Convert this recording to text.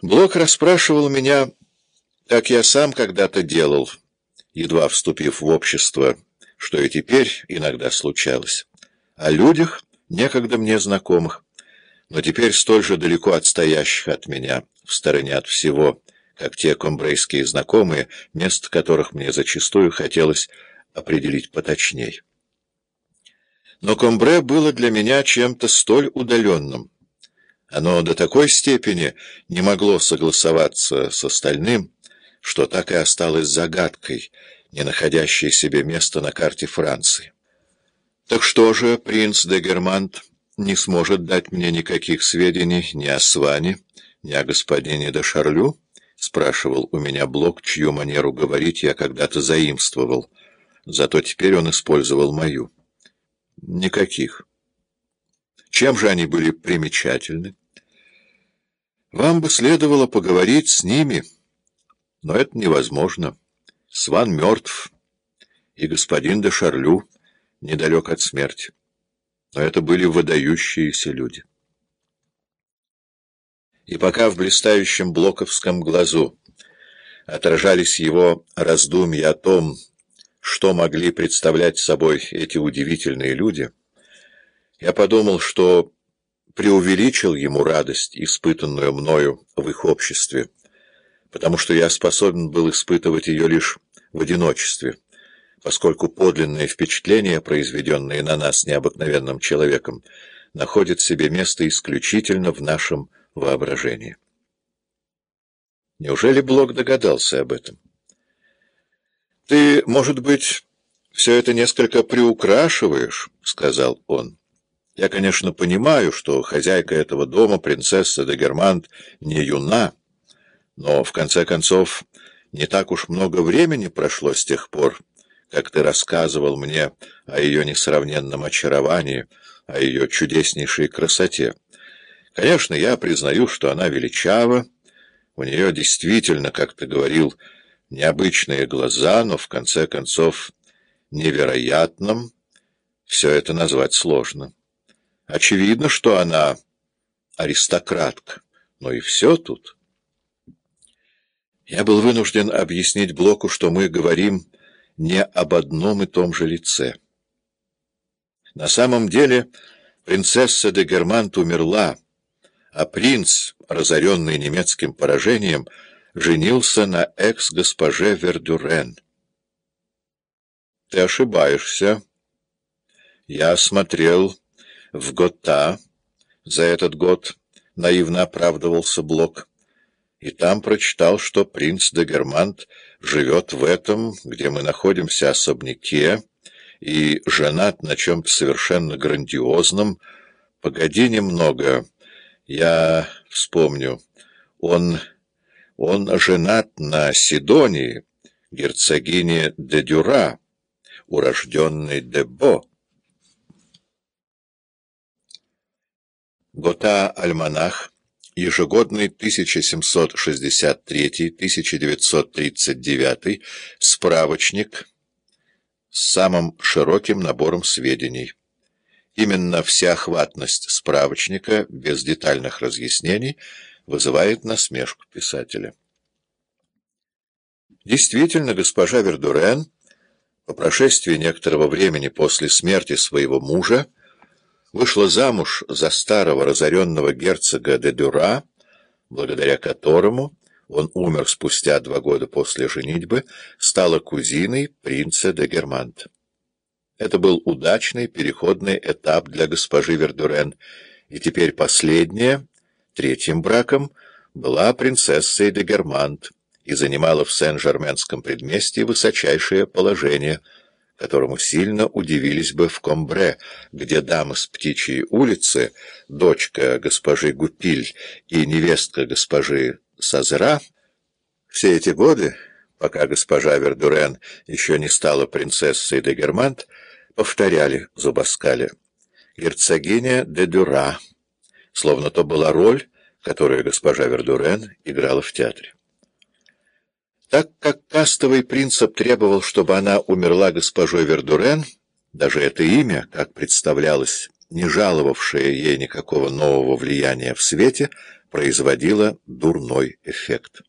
Блок расспрашивал меня, как я сам когда-то делал, едва вступив в общество, что и теперь иногда случалось, о людях, некогда мне знакомых, но теперь столь же далеко отстоящих от меня, в стороне от всего, как те комбрейские знакомые, место которых мне зачастую хотелось определить поточней. Но Комбре было для меня чем-то столь удаленным. Оно до такой степени не могло согласоваться с остальным, что так и осталось загадкой, не находящей себе места на карте Франции. Так что же принц де Германт не сможет дать мне никаких сведений ни о Сване, ни о господине де Шарлю? — спрашивал у меня Блок, чью манеру говорить я когда-то заимствовал. Зато теперь он использовал мою. Никаких. Чем же они были примечательны? Вам бы следовало поговорить с ними, но это невозможно. Сван мертв, и господин де Шарлю недалек от смерти. Но это были выдающиеся люди. И пока в блистающем блоковском глазу отражались его раздумья о том, что могли представлять собой эти удивительные люди, я подумал, что преувеличил ему радость, испытанную мною в их обществе, потому что я способен был испытывать ее лишь в одиночестве, поскольку подлинные впечатления, произведенные на нас необыкновенным человеком, находят себе место исключительно в нашем воображении. Неужели Блок догадался об этом? «Ты, может быть, все это несколько приукрашиваешь?» — сказал он. «Я, конечно, понимаю, что хозяйка этого дома, принцесса де Германт, не юна, но, в конце концов, не так уж много времени прошло с тех пор, как ты рассказывал мне о ее несравненном очаровании, о ее чудеснейшей красоте. Конечно, я признаю, что она величава, у нее действительно, как ты говорил, — необычные глаза, но в конце концов невероятным все это назвать сложно. Очевидно, что она аристократка, но и все тут. Я был вынужден объяснить Блоку, что мы говорим не об одном и том же лице. На самом деле принцесса де Германт умерла, а принц, разоренный немецким поражением, женился на экс-госпоже Вердюрен. Ты ошибаешься. Я смотрел в Гота за этот год, наивно оправдывался Блок, и там прочитал, что принц де Германт живет в этом, где мы находимся, особняке, и женат на чем-то совершенно грандиозном. Погоди немного, я вспомню. Он... Он женат на Сидонии, герцогине де Дюра, урожденной де Бо. Гота-альманах, ежегодный 1763-1939 справочник с самым широким набором сведений. Именно всеохватность справочника, без детальных разъяснений, вызывает насмешку писателя. Действительно, госпожа Вердурен, по прошествии некоторого времени после смерти своего мужа, вышла замуж за старого разоренного герцога де Дюра, благодаря которому он умер спустя два года после женитьбы, стала кузиной принца де Германт. Это был удачный переходный этап для госпожи Вердурен, и теперь последняя Третьим браком была принцессой де Германт и занимала в Сен-Жерменском предместье высочайшее положение, которому сильно удивились бы в Комбре, где дама с птичьей улицы, дочка госпожи Гупиль и невестка госпожи Сазера, все эти годы, пока госпожа Вердурен еще не стала принцессой де Германт, повторяли зубоскали «Герцогиня де Дюра» словно то была роль, которую госпожа Вердурен играла в театре. Так как кастовый принцип требовал, чтобы она умерла госпожой Вердурен, даже это имя, как представлялось, не жаловавшее ей никакого нового влияния в свете, производила дурной эффект.